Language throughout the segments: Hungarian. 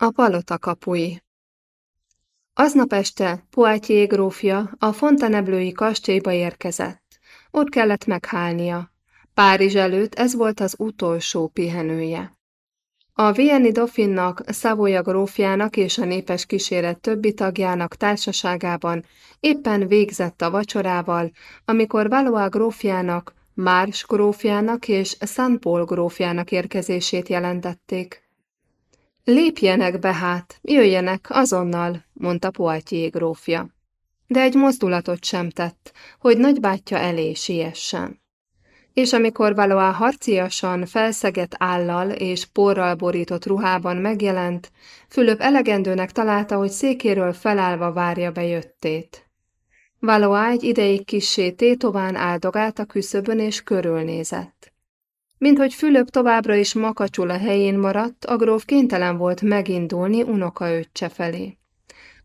A palota kapui Aznap este Poitiers grófja a Fontaneblői kastélyba érkezett. Ott kellett meghálnia. Párizs előtt ez volt az utolsó pihenője. A Vieni Dauphinnak, Savoya grófjának és a népes kíséret többi tagjának társaságában éppen végzett a vacsorával, amikor Valois grófjának, Márs grófjának és Saint Paul grófjának érkezését jelentették. Lépjenek be hát, jöjjenek azonnal, mondta Poitiers grófja. De egy mozdulatot sem tett, hogy nagybátyja elé siessen. És amikor Valois harciasan, felszegett állal és porral borított ruhában megjelent, Fülöp elegendőnek találta, hogy székéről felállva várja bejöttét. Valois egy ideig kissé tétován áldogált a küszöbön és körülnézett. Mint hogy Fülöp továbbra is makacsul a helyén maradt, a gróf kénytelen volt megindulni unokaöccse felé.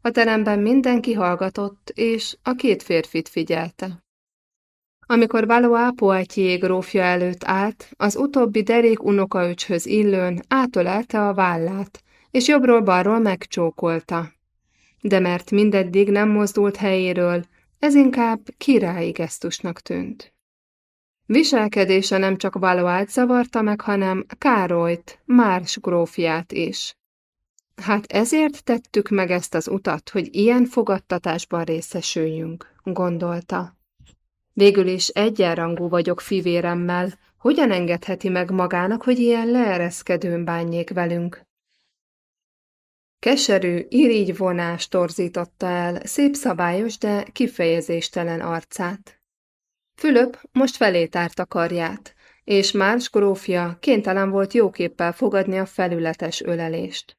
A teremben mindenki hallgatott, és a két férfit figyelte. Amikor Valois Poitiers grófja előtt állt, az utóbbi derék unokaöcshöz illőn átölelte a vállát, és jobbról-balról megcsókolta. De mert mindeddig nem mozdult helyéről, ez inkább királyi gesztusnak tűnt. Viselkedése nem csak Valoát zavarta meg, hanem Károlyt, Márs grófját is. Hát ezért tettük meg ezt az utat, hogy ilyen fogadtatásban részesüljünk, gondolta. Végül is egyenrangú vagyok fivéremmel, hogyan engedheti meg magának, hogy ilyen leereszkedőn bánjék velünk? Keserű, irigy vonás torzította el szép szabályos, de kifejezéstelen arcát. Fülöp most felé tárt a karját, és Márs grófja kénytelen volt jóképpel fogadni a felületes ölelést.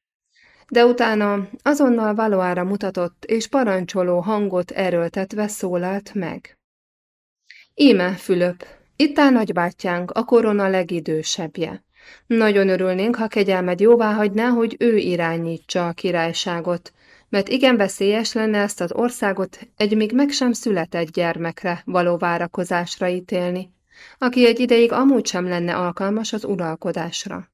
De utána azonnal valóára mutatott és parancsoló hangot erőltetve szólalt meg. Íme, Fülöp, itt áll nagybátyánk, a korona legidősebbje. Nagyon örülnénk, ha kegyelmed jóvá hagyná, hogy ő irányítsa a királyságot, mert igen veszélyes lenne ezt az országot egy még meg sem született gyermekre való várakozásra ítélni, aki egy ideig amúgy sem lenne alkalmas az uralkodásra.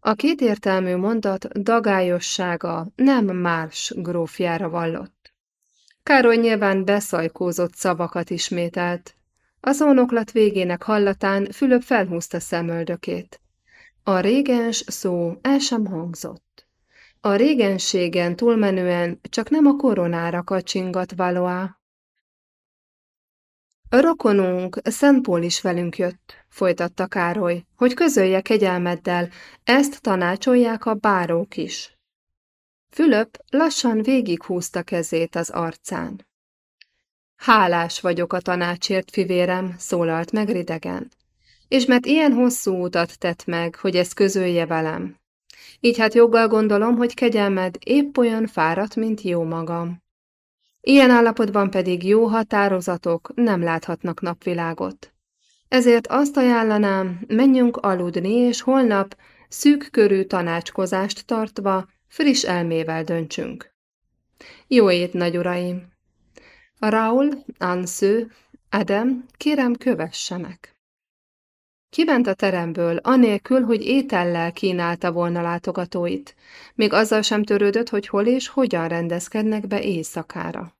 A kétértelmű mondat dagályossága nem Márs grófjára vallott. Károly nyilván beszajkózott szavakat ismételt. A szónoklat végének hallatán Fülöp felhúzta szemöldökét. A régens szó el sem hangzott. A régenségen túlmenően csak nem a koronára kacsingat Valois. A rokonunk, Szentpól is velünk jött, folytatta Károly, hogy közölje kegyelmeddel, ezt tanácsolják a bárók is. Fülöp lassan végighúzta kezét az arcán. Hálás vagyok a tanácsért, fivérem, szólalt meg ridegen. És mert ilyen hosszú utat tett meg, hogy ezt közölje velem, így hát joggal gondolom, hogy kegyelmed épp olyan fáradt, mint jó magam. Ilyen állapotban pedig jó határozatok nem láthatnak napvilágot. Ezért azt ajánlanám, menjünk aludni, és holnap szűk körű tanácskozást tartva friss elmével döntsünk. Jó ét, nagy uraim! Raul, Ansző, Adam, kérem kövessenek. Kiment a teremből, anélkül, hogy étellel kínálta volna látogatóit. Még azzal sem törődött, hogy hol és hogyan rendezkednek be éjszakára.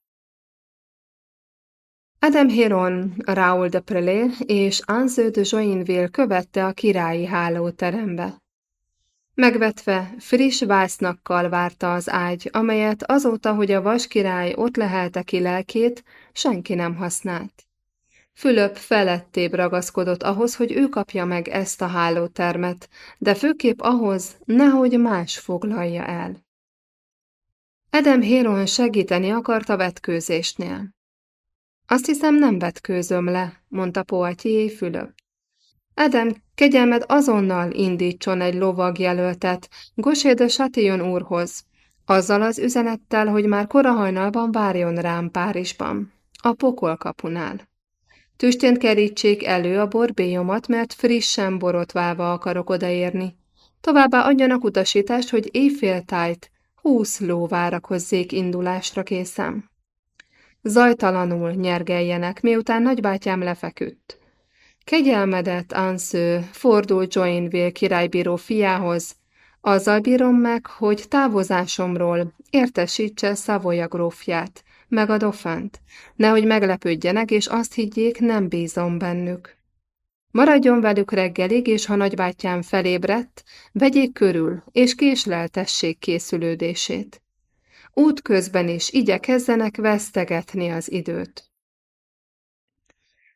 Adam Heron, Raoul de Prelé és Anző de Joinville követte a királyi hálóterembe. Megvetve, friss vásznakkal várta az ágy, amelyet azóta, hogy a vaskirály ott lehelte ki lelkét, senki nem használt. Fülöp felettébb ragaszkodott ahhoz, hogy ő kapja meg ezt a hálótermet, de főképp ahhoz, nehogy más foglalja el. Edem Héron segíteni akart a vetkőzésnél. Azt hiszem nem vetkőzöm le, mondta Poitier Fülöp. Edem, kegyelmed azonnal indítson egy lovagjelöltet Gosé de Chatillon úrhoz, azzal az üzenettel, hogy már korahajnalban várjon rám Párizsban, a pokolkapunál. Tüstént kerítsék elő a borbélyomat, mert frissen borotválva akarok odaérni. Továbbá adjanak utasítást, hogy éjféltájt húsz ló várakozzék indulásra készem. Zajtalanul nyergeljenek, miután nagybátyám lefeküdt. Kegyelmedett Ansző fordul Joinville királybíró fiához, Azzal bírom meg, hogy távozásomról értesítse Savoya grófját, meg a dofánt, nehogy meglepődjenek, és azt higgyék, nem bízom bennük. Maradjon velük reggelig, és ha nagybátyám felébredt, vegyék körül, és késleltessék készülődését. Útközben is igyekezzenek vesztegetni az időt.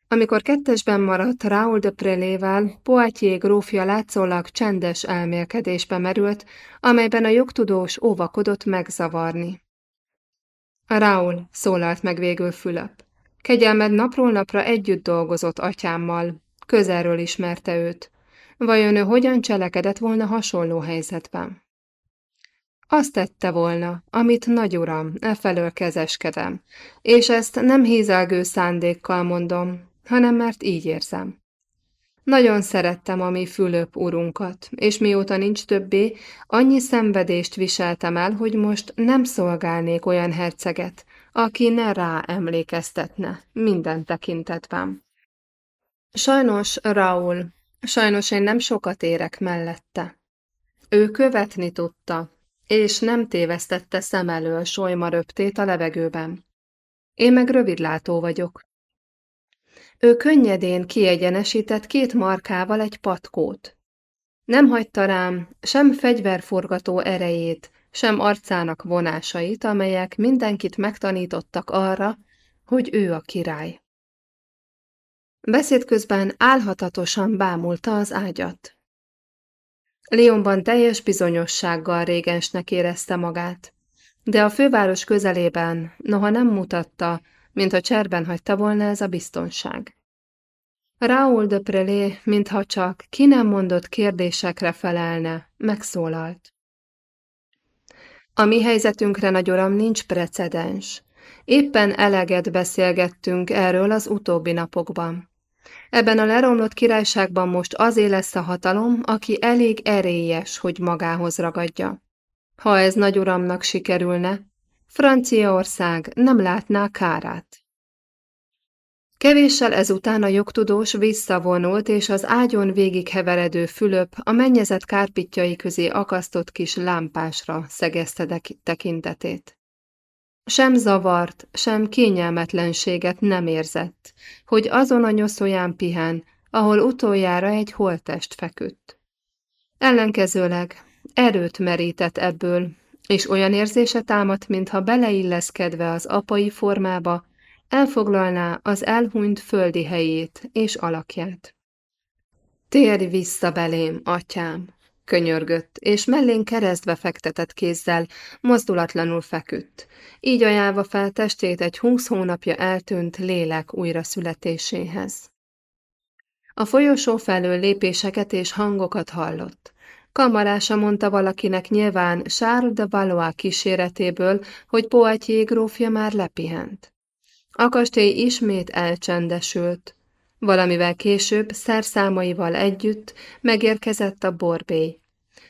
Amikor kettesben maradt Raoul de Prelével, Poitiers grófja látszólag csendes elmélkedésbe merült, amelyben a jogtudós óvakodott megzavarni. Raúl, szólalt meg végül Fülöp. Kegyelmed napról napra együtt dolgozott atyámmal, közelről ismerte őt. Vajon ő hogyan cselekedett volna hasonló helyzetben? Azt tette volna, amit nagy uram, e felől kezeskedem, és ezt nem hízelgő szándékkal mondom, hanem mert így érzem. Nagyon szerettem a mi Fülöp urunkat, és mióta nincs többé, annyi szenvedést viseltem el, hogy most nem szolgálnék olyan herceget, aki ne rá emlékeztetne minden tekintetben. Sajnos, Raul, sajnos én nem sokat érek mellette. Ő követni tudta, és nem tévesztette szem elől solyma röptét a levegőben. Én meg rövidlátó vagyok, ő könnyedén kiegyenesített két markával egy patkót. Nem hagyta rám sem fegyverforgató erejét, sem arcának vonásait, amelyek mindenkit megtanítottak arra, hogy ő a király. Beszéd közben álhatatosan bámulta az ágyat. Lyonban teljes bizonyossággal régensnek érezte magát, de a főváros közelében, noha nem mutatta, mintha cserben hagyta volna ez a biztonság. Raúl de Prelé, mintha csak ki nem mondott kérdésekre felelne, megszólalt. A mi helyzetünkre, nagy uram, nincs precedens. Éppen eleget beszélgettünk erről az utóbbi napokban. Ebben a leromlott királyságban most azé lesz a hatalom, aki elég erélyes, hogy magához ragadja. Ha ez nagy uramnak sikerülne, Franciaország nem látná kárát. Kevéssel ezután a jogtudós visszavonult, és az ágyon végig heveredő Fülöp a mennyezet kárpitjai közé akasztott kis lámpásra szegezte tekintetét. Sem zavart, sem kényelmetlenséget nem érzett, hogy azon a nyoszóján pihen, ahol utoljára egy holtest feküdt. Ellenkezőleg erőt merített ebből, és olyan érzése támadt, mintha beleilleszkedve az apai formába, elfoglalná az elhunyt földi helyét és alakját. Térj vissza belém, atyám, könyörgött, és mellén keresztbe fektetett kézzel mozdulatlanul feküdt, így ajánlva fel testét egy húsz hónapja eltűnt lélek újra születéséhez. A folyosó felől lépéseket és hangokat hallott. Kamarása mondta valakinek nyilván Charles de Valois kíséretéből, hogy Poitiers grófja már lepihent. A kastély ismét elcsendesült. Valamivel később, szerszámaival együtt megérkezett a borbély.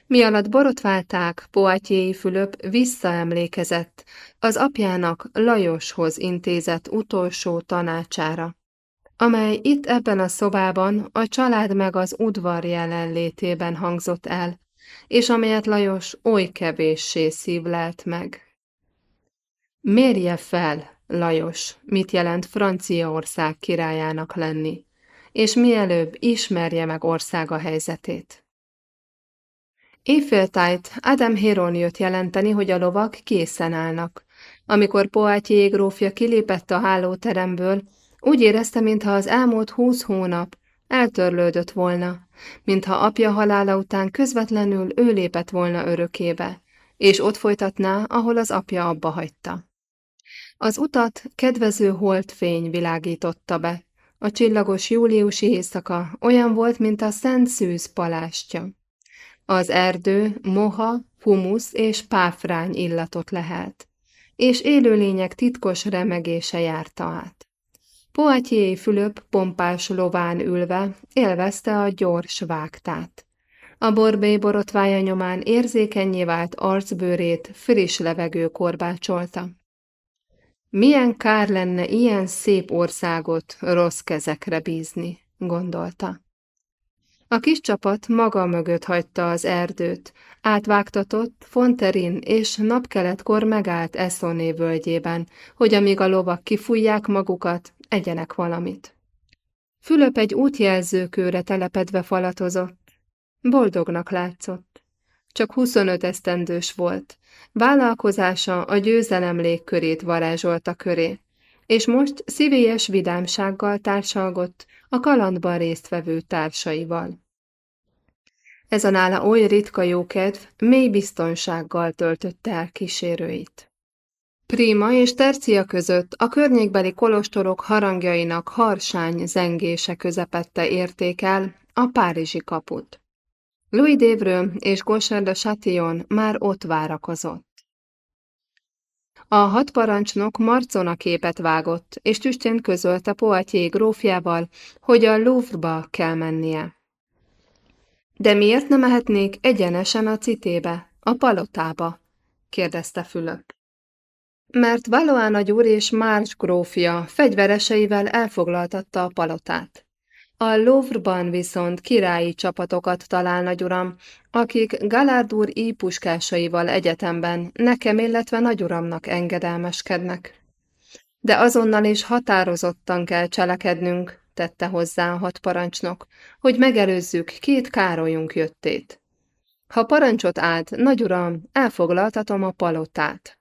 Mi alatt borotválták, Poitiers Fülöp visszaemlékezett az apjának Lajoshoz intézett utolsó tanácsára, amely itt ebben a szobában a család meg az udvar jelenlétében hangzott el, és amelyet Lajos oly kevéssé szívlelt meg. Mérje fel, Lajos, mit jelent Franciaország királyának lenni, és mielőbb ismerje meg országa helyzetét. Éjféltájt Adam Héron jött jelenteni, hogy a lovak készen állnak. Amikor Poitiers grófja kilépett a hálóteremből, úgy érezte, mintha az elmúlt húsz hónap eltörlődött volna, mintha apja halála után közvetlenül ő lépett volna örökébe, és ott folytatná, ahol az apja abba hagyta. Az utat kedvező holdfény világította be. A csillagos júliusi éjszaka olyan volt, mint a szent szűz palástja. Az erdő moha, humusz és páfrány illatot lehelt, és élőlények titkos remegése járta át. Poitiers Fülöp pompás lován ülve élvezte a gyors vágtát. A borbély borotvája nyomán érzékenyé vált arcbőrét friss levegő korbácsolta. Milyen kár lenne ilyen szép országot rossz kezekre bízni, gondolta. A kis csapat maga mögött hagyta az erdőt, átvágtatott Fonterin és napkeletkor megállt Eszoné völgyében, hogy amíg a lovak kifújják magukat, egyenek valamit. Fülöp egy útjelzőkőre telepedve falatozott. Boldognak látszott. Csak 25 esztendős volt. Vállalkozása a győzelem légkörét varázsolta köré, és most szívélyes vidámsággal társalgott a kalandban résztvevő társaival. Ez a nála oly ritka jókedv, mély biztonsággal töltötte el kísérőit. Prima és Tercia között a környékbeli kolostorok harangjainak harsány zengése közepette értékel a Párizsi kaput. Louis Dévreux és Gaucher de Chatillon már ott várakozott. A hat parancsnok Marcona képet vágott, és tüstén közölte Poitiers grófjával, hogy a Louvre-ba kell mennie. De miért nem mehetnék egyenesen a citébe, a palotába? kérdezte Fülöp. Mert Valois nagyúr és Márs grófja fegyvereseivel elfoglaltatta a palotát. A Louvre-ban viszont királyi csapatokat talál nagyuram, akik Galárd úr puskásaival egyetemben nekem, illetve nagyuramnak engedelmeskednek. De azonnal is határozottan kell cselekednünk, tette hozzá a hat parancsnok, hogy megelőzzük két Károlyunk jöttét. Ha parancsot állt, nagyuram, elfoglaltatom a palotát.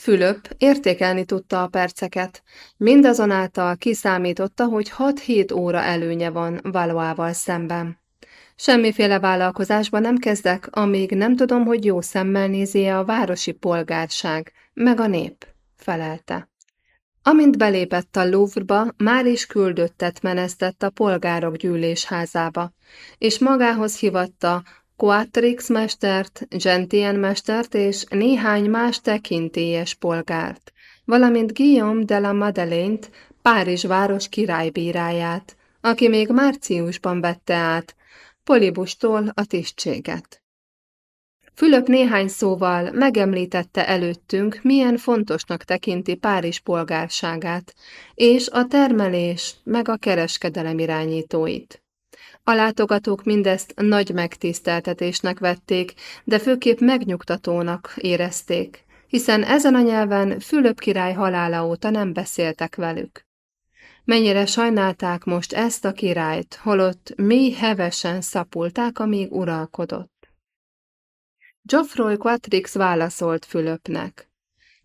Fülöp értékelni tudta a perceket, mindazonáltal kiszámította, hogy 6-7 óra előnye van Valoával szemben. Semmiféle vállalkozásba nem kezdek, amíg nem tudom, hogy jó szemmel nézi -e a városi polgárság, meg a nép, felelte. Amint belépett a Louvre-ba, már is küldöttet menesztett a polgárok gyűlésházába, és magához hivatta Quatrix mestert, Gentien mestert és néhány más tekintélyes polgárt, valamint Guillaume de la Madeleine-t, Párizs város királybíráját, aki még márciusban vette át Polibustól a tisztséget. Fülöp néhány szóval megemlítette előttünk, milyen fontosnak tekinti Párizs polgárságát, és a termelés meg a kereskedelem irányítóit. A látogatók mindezt nagy megtiszteltetésnek vették, de főképp megnyugtatónak érezték, hiszen ezen a nyelven Fülöp király halála óta nem beszéltek velük. Mennyire sajnálták most ezt a királyt, holott mély hevesen szapulták, amíg uralkodott. Geoffroy Quatrix válaszolt Fülöpnek.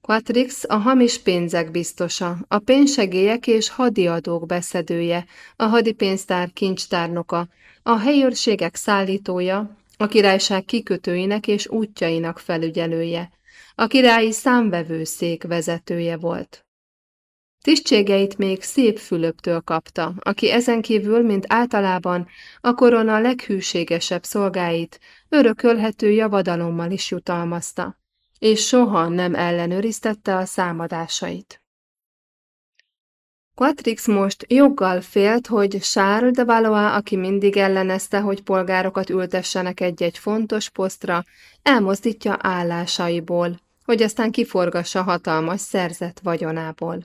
Quatrix a hamis pénzek biztosa, a pénzsegélyek és hadiadók beszedője, a hadipénztár kincstárnoka, a helyőrségek szállítója, a királyság kikötőinek és útjainak felügyelője, a királyi számvevőszék vezetője volt. Tisztségeit még szép Fülöptől kapta, aki ezen kívül, mint általában, a korona leghűségesebb szolgáit örökölhető javadalommal is jutalmazta és soha nem ellenőriztette a számadásait. Quatrix most joggal félt, hogy Charles de Valois, aki mindig ellenezte, hogy polgárokat ültessenek egy-egy fontos posztra, elmozdítja állásaiból, hogy aztán kiforgassa hatalmas szerzett vagyonából.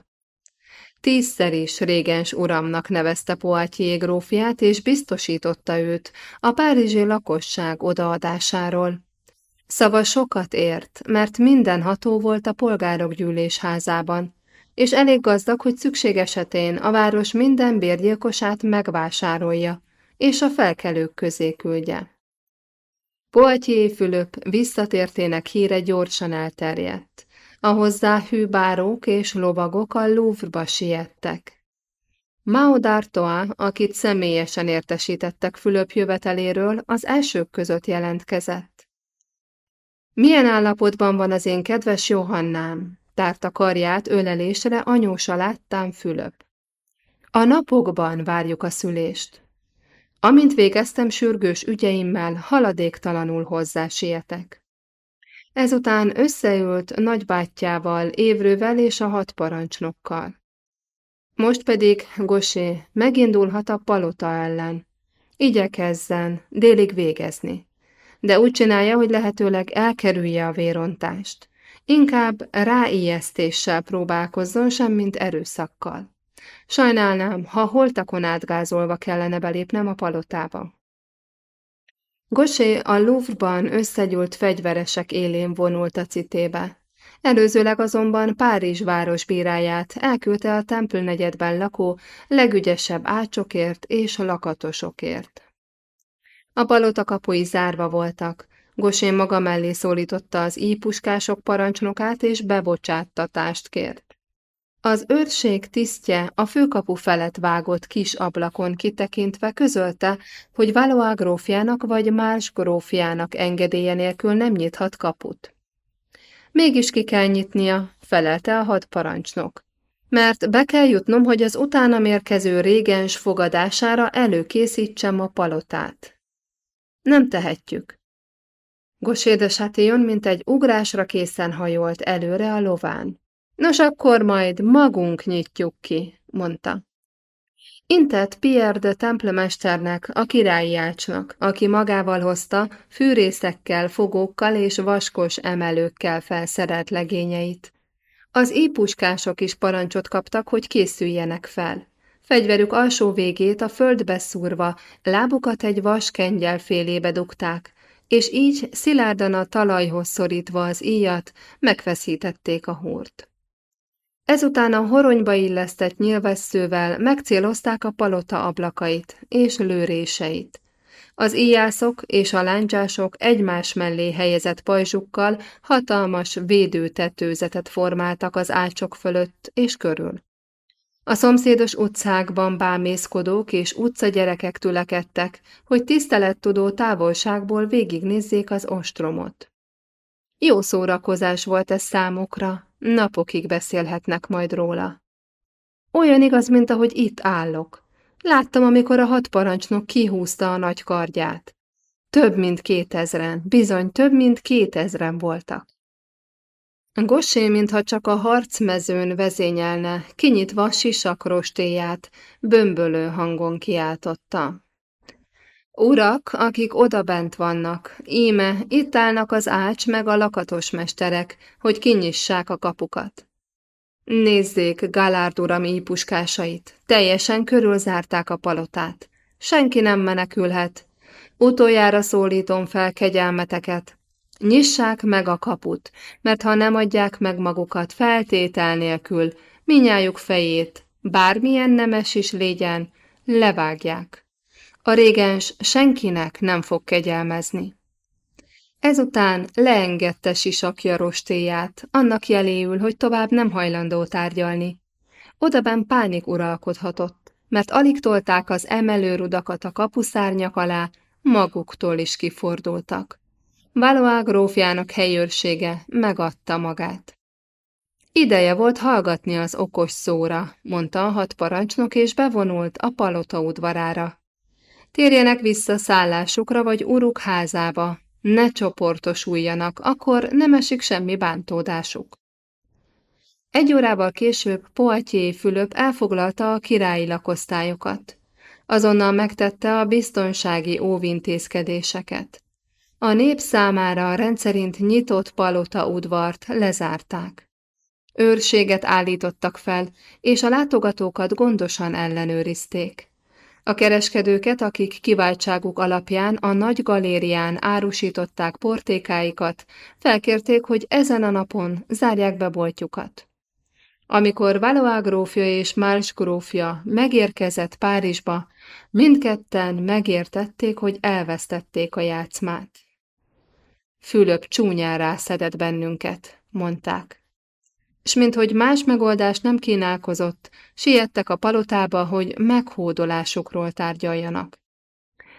Tízszer is régens uramnak nevezte Poitiers grófját, és biztosította őt a párizsi lakosság odaadásáról. Szava sokat ért, mert mindenható volt a polgárok gyűlésházában, és elég gazdag, hogy szükség esetén a város minden bérgyilkosát megvásárolja, és a felkelők közé küldje. Poitiers Fülöp visszatértének híre gyorsan elterjedt. A hozzá hű bárók és lovagok a Louvre-ba siettek. Mao d'Artois, akit személyesen értesítettek Fülöp jöveteléről, az elsők között jelentkezett. Milyen állapotban van az én kedves Johannám? Tárta karját ölelésre anyósa láttám Fülöp. A napokban várjuk a szülést. Amint végeztem sürgős ügyeimmel, haladéktalanul hozzá sietek. Ezután összeült nagybátyjával, Évrővel és a hat parancsnokkal. Most pedig, Gosé, megindulhat a palota ellen. Igyekezzen délig végezni de úgy csinálja, hogy lehetőleg elkerülje a vérontást. Inkább ráijesztéssel próbálkozzon, semmint erőszakkal. Sajnálnám, ha holtakon átgázolva kellene belépnem a palotába. Gosé a Louvre-ban összegyűlt fegyveresek élén vonult a citébe. Előzőleg azonban Párizs városbíráját elküldte a templnegyedben lakó legügyesebb ácsokért és lakatosokért. A palota kapui zárva voltak, Gosén maga mellé szólította az ípuskások parancsnokát, és bebocsáttatást kért. Az őrség tisztje a főkapu felett vágott kis ablakon kitekintve közölte, hogy Valois grófjának vagy más grófjának engedélye nélkül nem nyithat kaput. Mégis ki kell nyitnia, felelte a hadparancsnok. Mert be kell jutnom, hogy az utánam érkező régens fogadására előkészítsem a palotát. Nem tehetjük. Gosé de Chatillon, mint egy ugrásra készen hajolt előre a lován. Nos, akkor majd magunk nyitjuk ki, mondta. Intett Pierre de templemesternek, a királyi ácsnak, aki magával hozta fűrészekkel, fogókkal és vaskos emelőkkel felszerelt legényeit. Az épuskások is parancsot kaptak, hogy készüljenek fel. Fegyverük alsó végét a földbe szúrva, lábukat egy vaskengyel félébe dugták, és így szilárdan a talajhoz szorítva az íjat, megfeszítették a húrt. Ezután a horonyba illesztett nyilvesszővel megcélozták a palota ablakait és lőréseit. Az íjászok és a láncsások egymás mellé helyezett pajzsukkal hatalmas védőtetőzetet formáltak az ácsok fölött és körül. A szomszédos utcákban bámészkodók és utcagyerekek tülekedtek, hogy tisztelettudó távolságból végignézzék az ostromot. Jó szórakozás volt ez számukra, napokig beszélhetnek majd róla. Olyan igaz, mint ahogy itt állok. Láttam, amikor a hat parancsnok kihúzta a nagy kardját. Több mint kétezren, bizony több mint kétezren voltak. Gossé, mintha csak a harcmezőn vezényelne, kinyitva sisak rostéját, bömbölő hangon kiáltotta. Urak, akik odabent vannak, íme, itt állnak az ács meg a lakatos mesterek, hogy kinyissák a kapukat. Nézzék Galárd uram ípuskásait, teljesen körülzárták a palotát. Senki nem menekülhet. Utoljára szólítom fel kegyelmeteket, Nyissák meg a kaput, mert ha nem adják meg magukat feltétel nélkül, minnyájuk fejét, bármilyen nemes is légyen, levágják. A régens senkinek nem fog kegyelmezni. Ezután leengedte sisakja rostéját, annak jeléül, hogy tovább nem hajlandó tárgyalni. Odaben pánik uralkodhatott, mert alig tolták az emelőrudakat a kapuszárnyak alá, maguktól is kifordultak. Valois grófjának helyőrsége megadta magát. Ideje volt hallgatni az okos szóra, mondta a hat parancsnok, és bevonult a palota udvarára. Térjenek vissza szállásukra vagy uruk házába, ne csoportosuljanak, akkor nem esik semmi bántódásuk. Egy órával később Poitiers Fülöp elfoglalta a királyi lakosztályokat. Azonnal megtette a biztonsági óvintézkedéseket. A nép számára rendszerint nyitott palota udvart lezárták. Őrséget állítottak fel, és a látogatókat gondosan ellenőrizték. A kereskedőket, akik kiváltságuk alapján a nagy galérián árusították portékáikat, felkérték, hogy ezen a napon zárják be boltjukat. Amikor Valois grófja és Márs grófja megérkezett Párizsba, mindketten megértették, hogy elvesztették a játszmát. Fülöp csúnyán rászedett bennünket, mondták. És minthogy más megoldás nem kínálkozott, siettek a palotába, hogy meghódolásukról tárgyaljanak.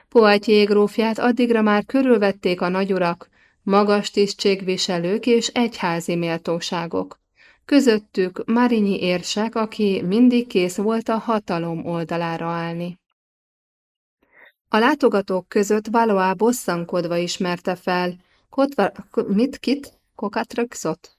Poitier grófját addigra már körülvették a nagyurak, magas tisztségviselők és egyházi méltóságok. Közöttük Marinyi érsek, aki mindig kész volt a hatalom oldalára állni. A látogatók között Valois bosszankodva ismerte fel, Kotva, mit, kit? Kokatrökszot?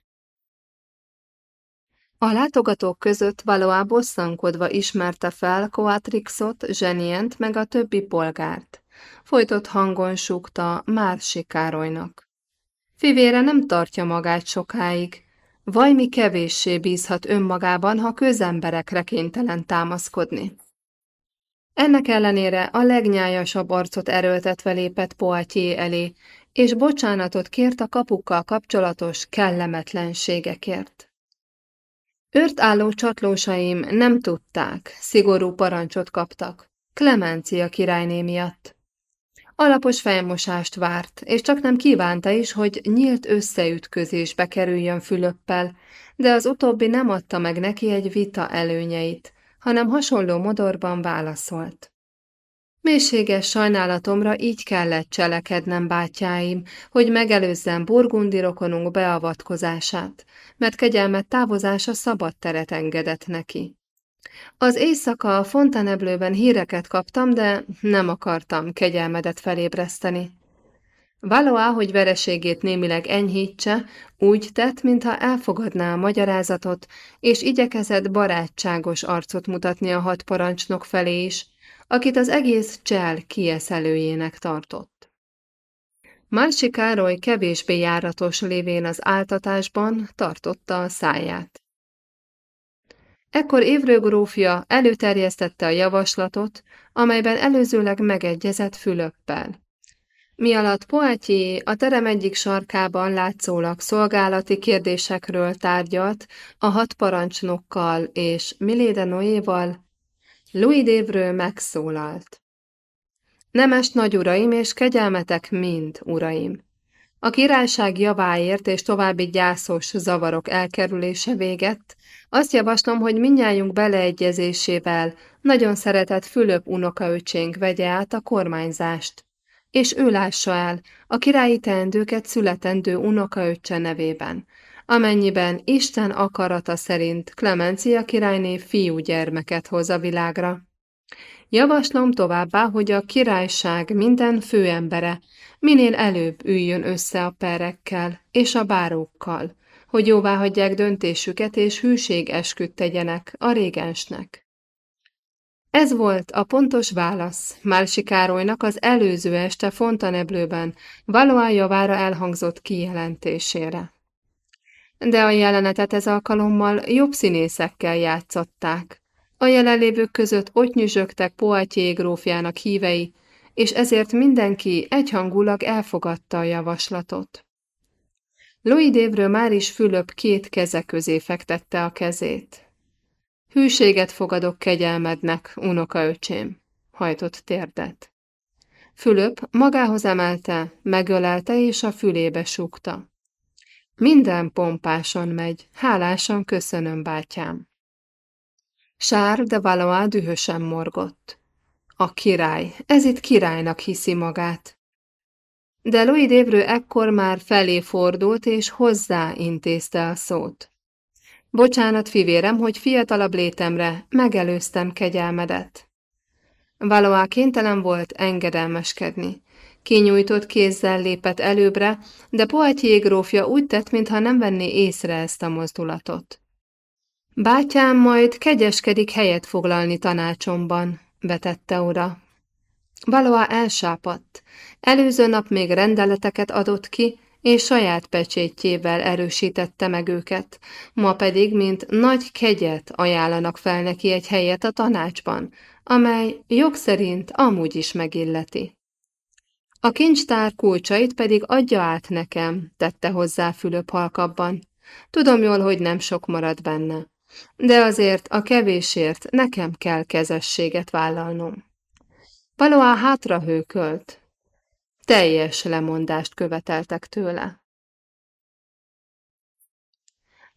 A látogatók között valóá bosszankodva ismerte fel Coatrixot, Zsenient meg a többi polgárt. Folytott hangon súgta már Sikárolynak. Fivére nem tartja magát sokáig. Vajmi kevéssé bízhat önmagában, ha közemberekre kénytelen támaszkodni. Ennek ellenére a legnyájasabb arcot erőltetve lépett Poitier elé, és bocsánatot kért a kapukkal kapcsolatos kellemetlenségekért. Őrt álló csatlósaim nem tudták, szigorú parancsot kaptak, Klemencia királyné miatt. Alapos fejmosást várt, és csak nem kívánta is, hogy nyílt összeütközésbe kerüljön Fülöppel, de az utóbbi nem adta meg neki egy vita előnyeit, hanem hasonló modorban válaszolt. Mélységes sajnálatomra így kellett cselekednem, bátyáim, hogy megelőzzem burgundi rokonunk beavatkozását, mert kegyelmet távozása szabad teret engedett neki. Az éjszaka a fontaneblőben híreket kaptam, de nem akartam kegyelmedet felébreszteni. Valoá, hogy vereségét némileg enyhítse, úgy tett, mintha elfogadná a magyarázatot, és igyekezett barátságos arcot mutatni a hat parancsnok felé is, akit az egész csel kieszelőjének tartott. Mársi Károly kevésbé járatos lévén az áltatásban tartotta a száját. Ekkor Évrő grófja előterjesztette a javaslatot, amelyben előzőleg megegyezett Fülöppel. Mi alatt Poitier a terem egyik sarkában látszólag szolgálati kérdésekről tárgyalt a hat parancsnokkal és Miléde Noéval, Louis Dévrő megszólalt. Nemes nagyuraim és kegyelmetek mind, uraim! A királyság javáért és további gyászos zavarok elkerülése véget, azt javaslom, hogy minnyájunk beleegyezésével nagyon szeretett Fülöp unokaöcsénk vegye át a kormányzást, és ő lássa el a királyi teendőket születendő unokaöccse nevében, amennyiben Isten akarata szerint Klemencia királyné fiú gyermeket hoz a világra. Javaslom továbbá, hogy a királyság minden főembere minél előbb üljön össze a perekkel és a bárókkal, hogy jóvá hagyják döntésüket és hűség esküdt tegyenek a régensnek. Ez volt a pontos válasz Málsi Károlynak az előző este Fontaneblőben Valois javára elhangzott kijelentésére. De a jelenetet ez alkalommal jobb színészekkel játszották. A jelenlévők között ott nyüzsögtek Poitier grófjának hívei, és ezért mindenki egyhangulag elfogadta a javaslatot. Louis Dévrő már is Fülöp két keze közé fektette a kezét. Hűséget fogadok kegyelmednek, unokaöcsém, hajtott térdet. Fülöp magához emelte, megölelte és a fülébe súgta. Minden pompáson megy, hálásan köszönöm, bátyám. Sár de Valois dühösen morgott. A király, ez itt királynak hiszi magát. De Louis Dévrő ekkor már felé fordult, és hozzá intézte a szót. Bocsánat, fivérem, hogy fiatalabb létemre megelőztem kegyelmedet. Valois kénytelen volt engedelmeskedni. Kinyújtott kézzel lépett előbbre, de Poitier grófja úgy tett, mintha nem venné észre ezt a mozdulatot. Bátyám majd kegyeskedik helyet foglalni tanácsomban, vetette oda. Valois elsápadt. Előző nap még rendeleteket adott ki, és saját pecsétjével erősítette meg őket, ma pedig, mint nagy kegyet ajánlanak fel neki egy helyet a tanácsban, amely jog szerint amúgy is megilleti. A kincstár kulcsait pedig adja át nekem, tette hozzá Fülöp halkabban. Tudom jól, hogy nem sok marad benne, de azért a kevésért nekem kell kezességet vállalnom. Paloá hátra hőkölt. Teljes lemondást követeltek tőle.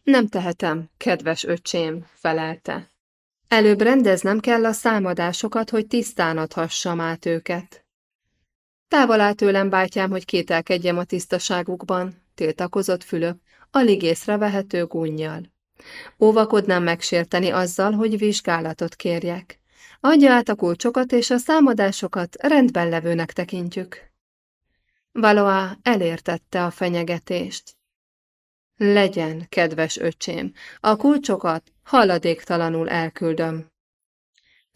Nem tehetem, kedves öcsém, felelte. Előbb rendeznem kell a számadásokat, hogy tisztán adhassam át őket. Távol áll tőlem, bátyám, hogy kételkedjem a tisztaságukban, tiltakozott Fülöp, alig észrevehető gunnyal. Óvakodnám megsérteni azzal, hogy vizsgálatot kérjek. Adja át a kulcsokat, és a számadásokat rendben levőnek tekintjük. Valois elértette a fenyegetést. Legyen, kedves öcsém, a kulcsokat haladéktalanul elküldöm.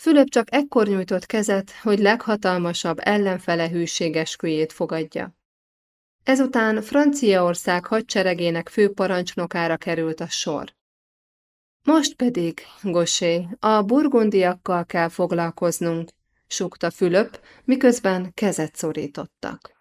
Fülöp csak ekkor nyújtott kezet, hogy leghatalmasabb ellenfele hűséges fogadja. Ezután Franciaország hadseregének főparancsnokára került a sor. Most pedig, Gosé, a burgundiakkal kell foglalkoznunk, sukta Fülöp, miközben kezet szorítottak.